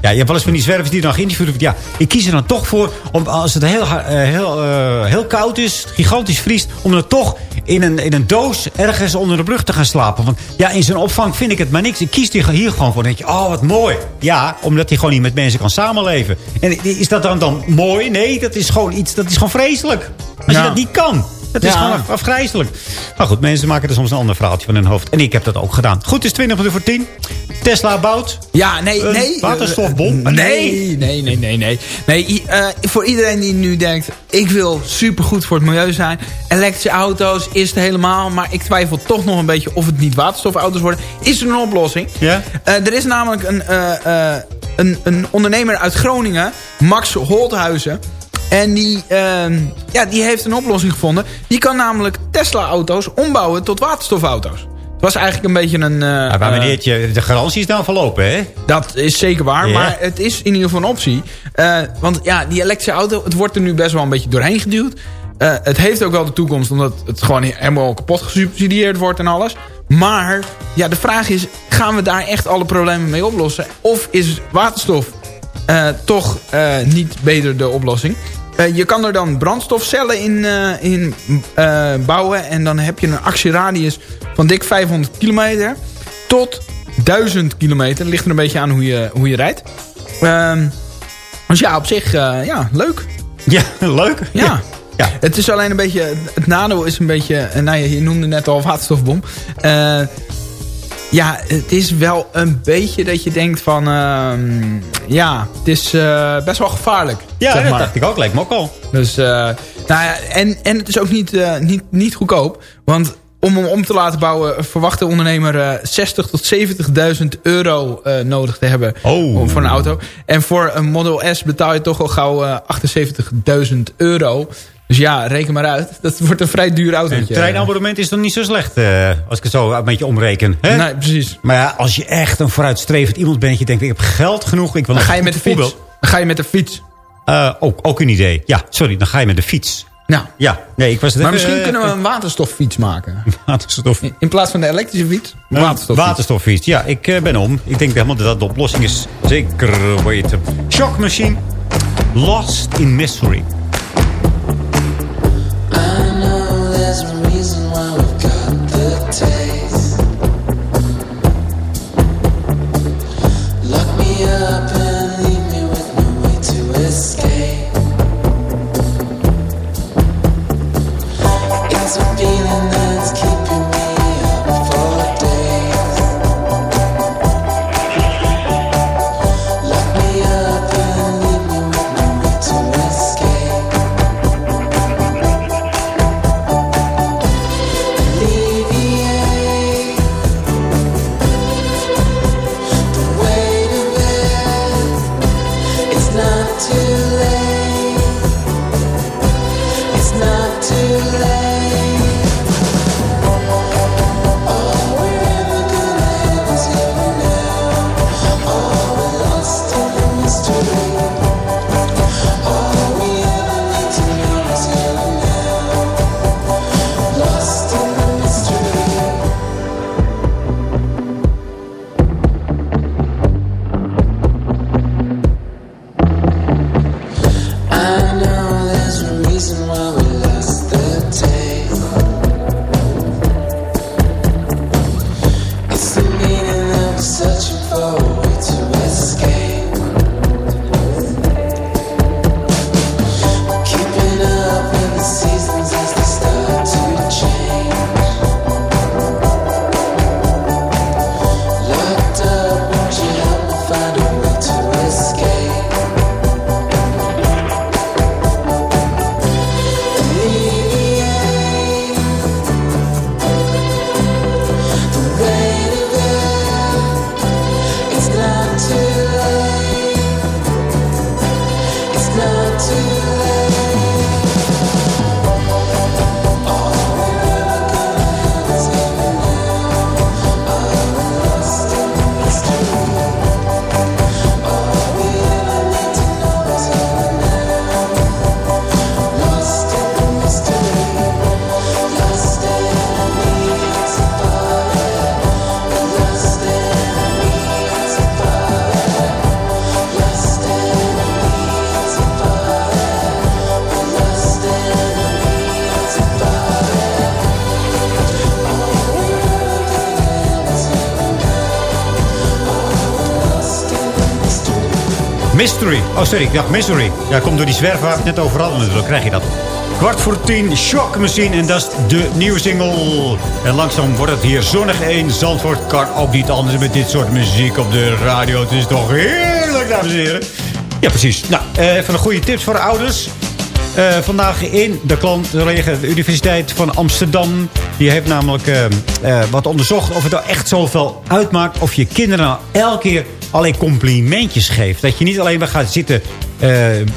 Ja, je hebt wel eens van die zwervers die dan geïnterviewd worden. Ja, ik kies er dan toch voor om als het heel, eh, heel, eh, heel koud is, gigantisch vriest, om dan toch in een, in een doos ergens onder de brug te gaan slapen. Want ja, in zijn opvang vind ik het maar niks. Ik kies hier hier gewoon voor. Dan denk je, oh wat mooi. Ja, omdat hij gewoon niet met mensen kan samenleven. En is dat dan, dan mooi? Nee, dat is gewoon iets, dat is gewoon vreselijk. Als je dat niet kan. Dat is gewoon af- afgrijzelijk. Maar goed, mensen maken er soms een ander verhaaltje van hun hoofd. En ik heb dat ook gedaan. Goed, het is 20 minuten voor 10. Tesla bouwt. Ja, nee, nee. waterstofbom? Nee, nee, nee, nee, nee. nee eh, voor iedereen die nu denkt, ik wil supergoed voor het milieu zijn. Elektrische auto's is het helemaal. Maar ik twijfel toch nog een beetje of het niet waterstofauto's worden. Is er een oplossing? Ja? Eh, er is namelijk een, eh, een, een ondernemer uit Groningen, Max Holthuizen. En die, ehm, ja, die heeft een oplossing gevonden. Die kan namelijk Tesla-auto's ombouwen tot waterstofauto's. Het was eigenlijk een beetje een... Ja, maar eh, je- de garantie is nou verlopen, hè? dat is zeker waar, maar het is in ieder geval een optie. Eh, want ja, die elektrische auto, het wordt er nu best wel een beetje doorheen geduwd. Het heeft ook wel de toekomst, omdat het gewoon helemaal kapot gesubsidieerd wordt en alles. Maar ja, de vraag is, gaan we daar echt alle problemen mee oplossen? Of is waterstof eh, toch eh, niet beter de oplossing? Eh, je kan er dan brandstofcellen in, in bouwen. En dan heb je een actieradius van dik 500 kilometer tot 1000 kilometer. Ligt er een beetje aan hoe je, hoe je rijdt. Ehm, dus ja, op zich, ja, leuk. Ja, leuk. Ja. Ja. Het is alleen een beetje... Het nadeel is een beetje... Nou je noemde net al waterstofbom. Eh, ja, het is wel een beetje dat je denkt van... ehm, ja, het is eh, best wel gevaarlijk. Ja, zeg dat dacht ik ook. Lijkt me ook al. Dus, eh, nou ja, en, en het is ook niet, eh, niet, niet goedkoop. Want om hem om te laten bouwen verwacht de ondernemer eh 60 tot 70.000 euro nodig te hebben Oh. om- voor een auto. En voor een Model S betaal je toch al gauw eh 78.000 euro. Dus ja, reken maar uit. Dat wordt een vrij duur auto. Een treinabonnement is dan niet zo slecht, eh, als ik het zo een beetje omreken. Hè? Nee, precies. Maar ja, als je echt een vooruitstrevend iemand bent... je denkt, ik heb geld genoeg, ik wil Dan ga je met de fiets. Dan ga je met de fiets. Eh, ook, ook een idee. Ja, sorry, dan ga je met de fiets. Nou, Ja, nee, ik was het maar even, misschien eh, kunnen we een waterstoffiets maken. Waterstof. In, in plaats van de elektrische fiets, een waterstoffiets. Waterstoffiets. Ja, ik ben om. Ik denk helemaal dat dat de oplossing is. Zeker weten. Shock Machine. Lost in Mystery. Oh, sorry, ik dacht Mystery. Ja, komt door die zwerfwagen net overal natuurlijk. krijg je dat. Kwart voor tien, Shock Machine. En dat is de nieuwe single. En langzaam wordt het hier zonnig in Zandvoort. Kan ook niet anders met dit soort muziek op de radio. Het is toch heerlijk, dames en heren. Ja, precies. Nou, eh, even een goede tips voor de ouders. Eh, vandaag in de klantcollega de Universiteit van Amsterdam. Die heeft namelijk eh, wat onderzocht of het nou echt zoveel uitmaakt... of je kinderen nou elke keer alleen complimentjes geeft. Dat je niet alleen maar gaat zitten eh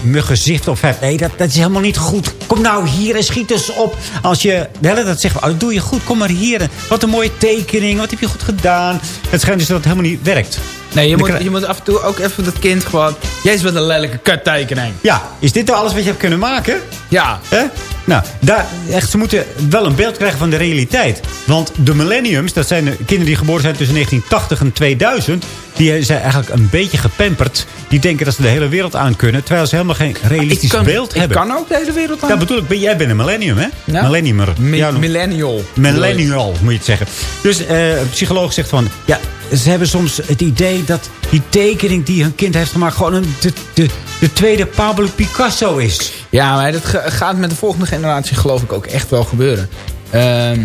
mijn gezicht of hebt. Nee, dat, dat is helemaal niet goed. Kom nou hier en schiet eens op. Als je de hele tijd zegt, oh, dat doe je goed, kom maar hier. Wat een mooie tekening, wat heb je goed gedaan. Het schijnt dus dat het helemaal niet werkt. Nee, je moet, je moet af en toe ook even dat kind gewoon... Jij is wat een lelijke kuttekening. Ja, is dit nou alles wat je hebt kunnen maken? Ja. Hè? Nou, daar, echt, ze moeten wel een beeld krijgen van de realiteit. Want de millenniums, dat zijn de kinderen die geboren zijn tussen 1980 en 2000... die zijn eigenlijk een beetje gepamperd. Die denken dat ze de hele wereld aan kunnen... terwijl ze helemaal geen realistisch ik kan, beeld ik hebben. kan ook de hele wereld aan. Dat bedoel ik, ben- jij bent een millennium, hè? Ja. Millenniumer. Mi- Ja, millennial. Millennial, moet je het zeggen. Dus eh, een psycholoog zegt van... Ja, ze hebben soms het idee dat die tekening die hun kind heeft gemaakt... gewoon een, de, de, de tweede Pablo Picasso is. Ja, maar dat ga- gaat met de volgende generatie geloof ik ook echt wel gebeuren. Ehm,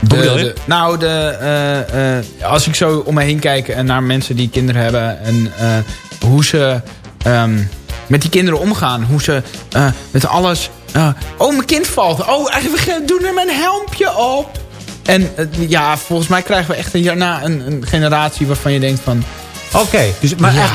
de, de- nou, de, eh, eh, als ik zo om me heen kijk en naar mensen die kinderen hebben... en eh, hoe ze ehm, met die kinderen omgaan. Hoe ze met alles... oh, mijn kind valt. Oh, we doen er mijn helmpje op. En ja, volgens mij krijgen we echt hierna een, een generatie waarvan je denkt van... Oké, dus, maar, Ja. echt,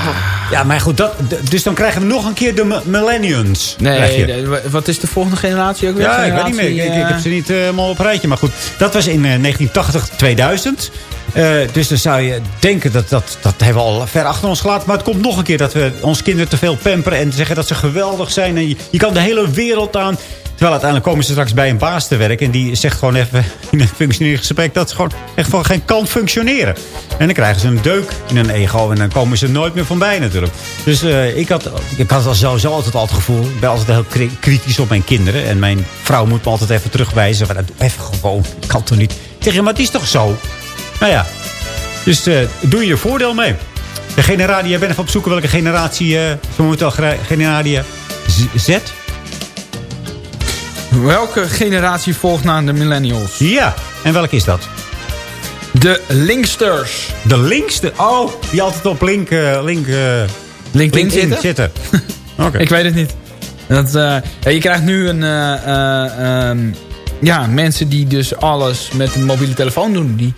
ja, maar goed, dat, dus dan krijgen we nog een keer de mi- millenniums. krijg je. Nee, de- wat is de volgende generatie ook weer? Ja, ik weet niet meer. Ik, heb eh, ze niet eh, helemaal op rijtje. Maar goed, dat was in eh, 1980, 2000. Eh, dus dan zou je denken dat, dat dat hebben we al ver achter ons gelaten. Maar het komt nog een keer dat we onze kinderen te veel pamperen... en zeggen dat ze geweldig zijn. En je, je kan de hele wereld aan. Terwijl uiteindelijk komen ze straks bij een baas te werken... en die zegt gewoon even in een functionerend gesprek... dat ze gewoon echt van geen kant functioneren. En dan krijgen ze een deuk in hun ego... en dan komen ze nooit meer van bij natuurlijk. Dus eh, ik, had, ik had al sowieso altijd al het gevoel... ik ben altijd heel kri- kritisch op mijn kinderen... en mijn vrouw moet me altijd even terugwijzen... van, "Nou, doe even gewoon, ik kan toch niet... Ja, maar het is toch zo? Nou ja, dus eh, doe je voordeel mee. De generatie, jij bent even op zoek welke generatie... eh zo moet al generatie Z? Welke generatie volgt na de millennials? Ja, en welke is dat? De linksters. De linkste? Oh, die altijd op link, eh, link, LinkedIn LinkedIn zitten? Oké. Ik weet het niet. Dat, eh, ja, je krijgt nu een... eh, eh, ehm, ja, mensen die dus alles met een mobiele telefoon doen. Die,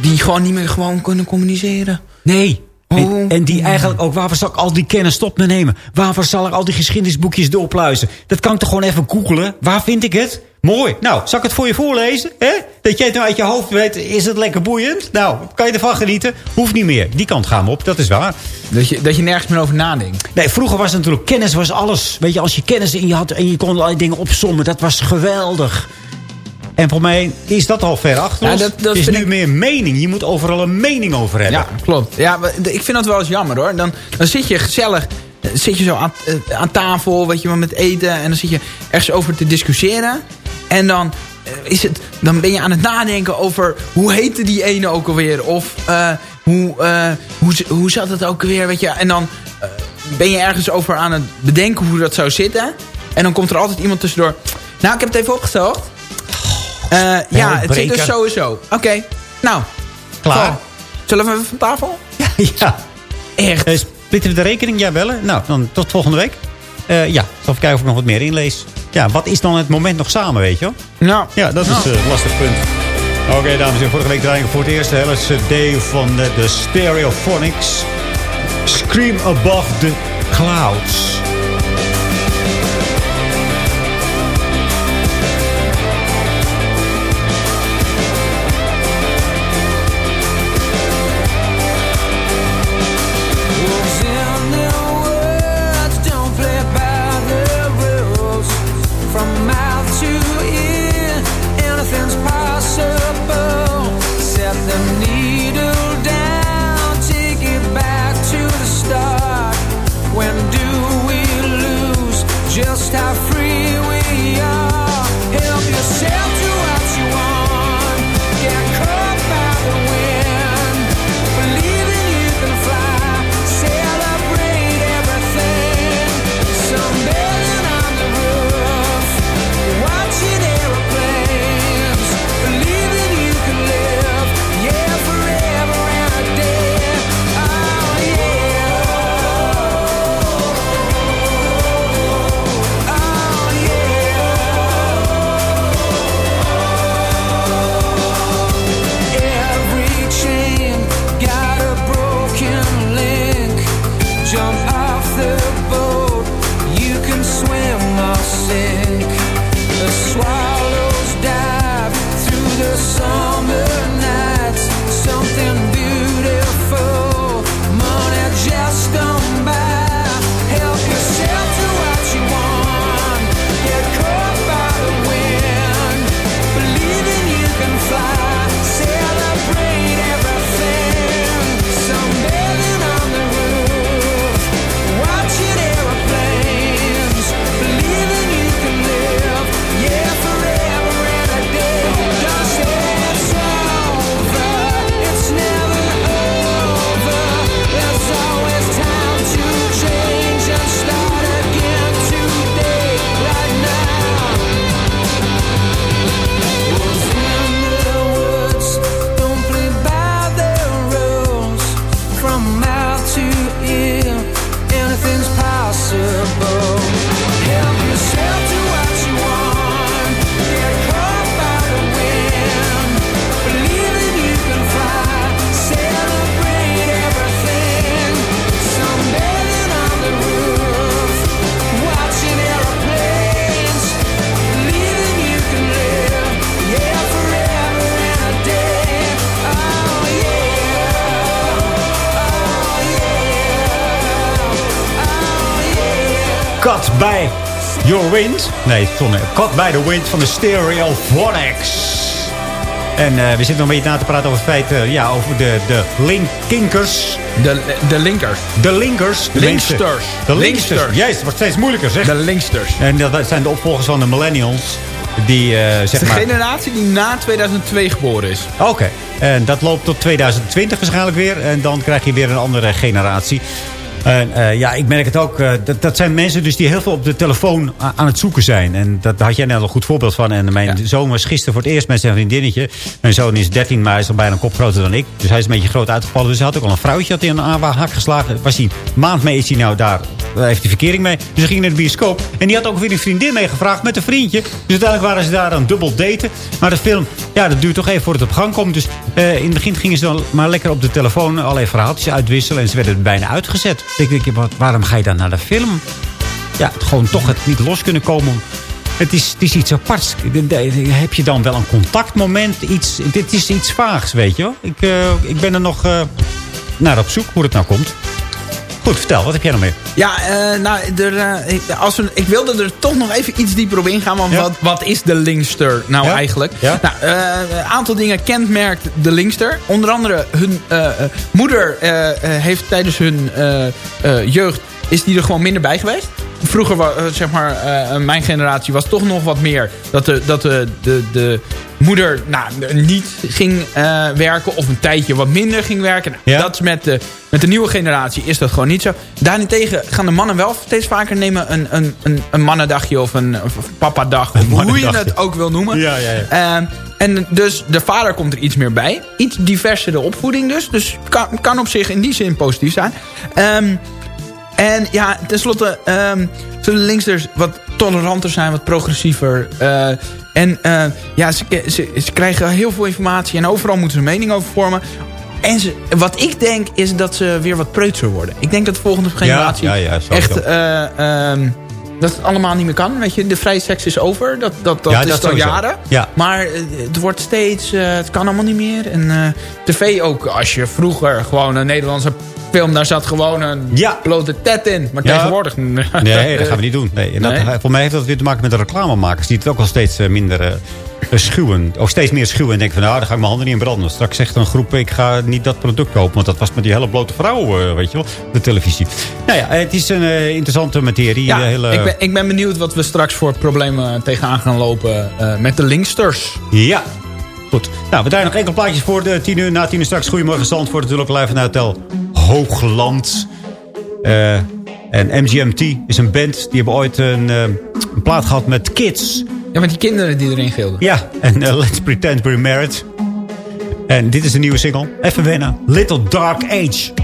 die gewoon niet meer gewoon kunnen communiceren. Nee. En, Oh. en die eigenlijk ook, waarvoor zal ik al die kennis tot me nemen? Waarvoor zal ik al die geschiedenisboekjes doorpluizen? Dat kan ik toch gewoon even googelen? Waar vind ik het? Mooi. Nou, zal ik het voor je voorlezen? Hè? Dat jij het nou uit je hoofd weet, is het lekker boeiend? Nou, kan je ervan genieten? Hoeft niet meer. Die kant gaan we op, dat is waar. Dat je, dat je nergens meer over nadenkt. Nee, vroeger was het natuurlijk, kennis was alles. Weet je, als je kennis in je had en je kon allerlei dingen opzommen, dat was geweldig. En voor mij is dat al ver achter Ja, dat- dat is nu ik- meer mening. Je moet overal een mening over hebben. Ja, klopt. Ja, ik vind dat wel eens jammer hoor. Dan, dan zit je gezellig, eh, zit je zo aan, eh, aan tafel, weet je wel, met eten. En dan zit je ergens over te discussiëren. En dan, eh, is het, dan ben je aan het nadenken over hoe heette die ene ook alweer. Of hoe, hoe, hoe zat het ook alweer, weet je. En dan ben je ergens over aan het bedenken hoe dat zou zitten. En dan komt er altijd iemand tussendoor. Nou, ik heb het even opgezocht. Eh, ja, het zit dus sowieso. Oké, nou. Klaar. Zullen we even van tafel? ja. Echt. Splitten we de rekening? Ja, hè? Nou, dan tot volgende week. Eh, ja, zal even kijken of ik nog wat meer inlees. Ja, wat is dan het moment nog samen, weet je wel? Nou, Ja, dat is Nou. een lastig punt. Oké, dames en heren. Vorige week draaien we voor het eerst de hele cd van de Stereophonics. Scream Above the Clouds. Cut by Your Wind. Nee, sorry. Cut by the Wind van de Stereophonics. En eh, we zitten nog een beetje na te praten over het feit... eh, ja, over de, de linkkinkers. De, de linkers. De linkers. De Linksters. mensen- De linksters. Linksters. Juist, het wordt steeds moeilijker, zeg. De linksters. En dat zijn de opvolgers van de millennials. Die, eh, zeg de maar... generatie die na 2002 geboren is. Oké, en dat loopt tot 2020 waarschijnlijk weer. En dan krijg je weer een andere generatie. En eh, ja, ik merk het ook. eh, dat, dat zijn mensen dus die heel veel op de telefoon aan het zoeken zijn. En dat, daar had jij net al een goed voorbeeld van. En mijn zoon was gisteren voor het eerst met zijn vriendinnetje. Mijn zoon is 13, maar hij is al bijna een kop groter dan ik. Dus hij is een beetje groot uitgevallen. Dus hij had ook al een vrouwtje had in een hak geslagen. Was hij een maand mee is hij nou daar. Daar heeft hij verkering mee. Dus hij ging naar de bioscoop. En die had ook weer een vriendin meegevraagd met een vriendje. Dus uiteindelijk waren ze daar aan dubbel daten. Maar de film, ja, dat duurt toch even voordat het op gang komt. Dus eh, in het begin gingen ze dan maar lekker op de telefoon allerlei verhaaltjes uitwisselen. En ze werden er bijna uitgezet. Ik denk, wat, waarom ga je dan naar de film? Ja, gewoon toch het niet los kunnen komen. Het is, het is iets aparts. Heb je dan wel een contactmoment? Iets, dit is iets vaags, weet je. Ik, eh, ik ben er nog eh, naar op zoek hoe het nou komt. Goed, vertel, wat heb jij nog meer? Ja, eh, nou, er, eh, ik- als we, ik wilde er toch nog even iets dieper op ingaan. Want Ja. wat, wat is de linkster nou Ja. eigenlijk? Ja. Nou, eh, een aantal dingen kenmerkt de linkster. Onder andere hun moeder heeft tijdens hun jeugd... is die er gewoon minder bij geweest. Vroeger, wa- eh, zeg maar, mijn generatie was toch nog wat meer... dat de, dat de, de, de moeder nou, niet ging eh, werken... of een tijdje wat minder ging werken. Nou, Ja. Dat is met de, met de nieuwe generatie is dat gewoon niet zo. Daarentegen gaan de mannen wel steeds vaker nemen... een, een, een, een mannendagje of een, of papadag... of hoe je het ook wil noemen. Ja, ja, ja. Ehm, en dus de vader komt er iets meer bij. Iets diversere opvoeding dus. Dus kan, kan op zich in die zin positief zijn. Ehm, en ja, tenslotte ehm zullen linksters wat toleranter zijn, wat progressiever. eh, en eh, ja, ze, ze, ze krijgen heel veel informatie en overal moeten ze een mening over vormen. En ze, wat ik denk is dat ze weer wat preutser worden. Ik denk dat de volgende generatie ja, echt... eh, ehm, dat het allemaal niet meer kan. Weet je, de vrije seks is over. Dat, dat, dat Ja, is dat al jaren. Ja. Maar eh, het wordt steeds... eh, het kan allemaal niet meer. En eh, tv ook. Als je vroeger gewoon een Nederlandse film... daar zat gewoon een Ja. blote tet in. Maar Ja. tegenwoordig... Nee, dat gaan we niet doen. Nee. En dat, Nee? Voor mij heeft dat weer te maken met de reclamemakers. Die het ook wel steeds minder schuwen. Of steeds meer schuwen. En denken van, nou, daar ga ik mijn handen niet in branden. Straks zegt een groep, ik ga niet dat product kopen. Want dat was met die hele blote vrouw, eh, weet je wel. De televisie. Nou ja, het is een eh, interessante materie. Ja, hele... ik, ben, ik ben benieuwd wat we straks voor problemen tegenaan gaan lopen... eh, met de linksters. Ja. Goed. Nou, we draaien nog enkele plaatjes voor de tien uur. Na tien uur straks Goedemorgen Zandvoort. Natuurlijk live vanuit Hotel Hoogland. Eh, en MGMT is een band. Die hebben ooit een, eh, een plaat gehad met kids. Ja, met die kinderen die erin gilden. Ja, en eh, Let's Pretend We're Married. En dit is een nieuwe single. Even wennen. Little Dark Age.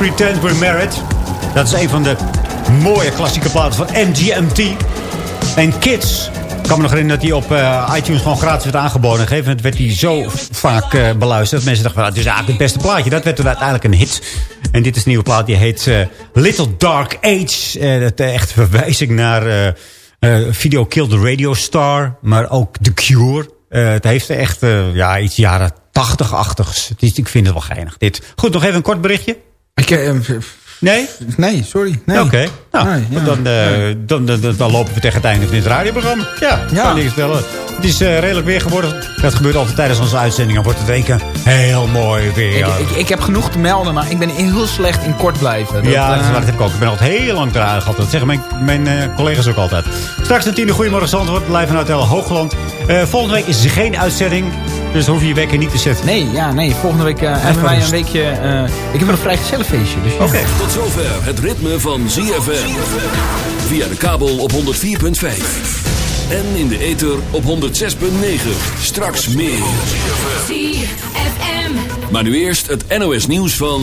Pretend We're Married. Dat is een van de mooie klassieke platen van MGMT. En Kids. Ik kan me nog herinneren dat hij op eh, iTunes gewoon gratis werd aangeboden. En gegeven werd hij zo vaak eh, beluisterd. Dat mensen dachten, van, het is eigenlijk het beste plaatje. Dat werd uiteindelijk een hit. En dit is een nieuwe plaat. Die heet eh, Little Dark Age. Dat echt verwijzing naar Video Killed the Radio Star. Maar ook The Cure. Het heeft echt ja, iets jaren 80-achtigs. Het is- Ik vind het wel geinig, dit. Goed, nog even een kort berichtje. Ik, eh, Nee? nee, sorry. Nee. Oké. Nou, Nee, ja. dan, eh, dan, dan, dan, dan lopen we tegen het einde van dit radioprogramma. Ja, Ja. kan niks stellen. Het is eh, redelijk weer geworden. Dat gebeurt altijd tijdens onze uitzendingen. Wordt het weken heel mooi weer. Ik, ik, ik heb genoeg te melden, maar ik ben heel slecht in kort blijven. Dat, ja, dat, is eh, waar, dat heb ik ook. Ik ben altijd heel lang draaien gehad. Dat zeggen mijn, mijn eh, collega's ook altijd. Straks een tiende Goedemorgen Zandvoort. Live vanuit Hotel Hoogland. Eh, volgende week is er geen uitzending. Dus hoef je je wekker niet te zetten. Nee, ja, nee. Volgende week eh, hebben wij een weekje... eh, ik heb een vrij gezellig feestje. Dus ja. Oké. Tot zover het ritme van ZFM. Via de kabel op 104.5. En in de ether op 106.9. Straks meer. ZFM. Maar nu eerst het NOS nieuws van...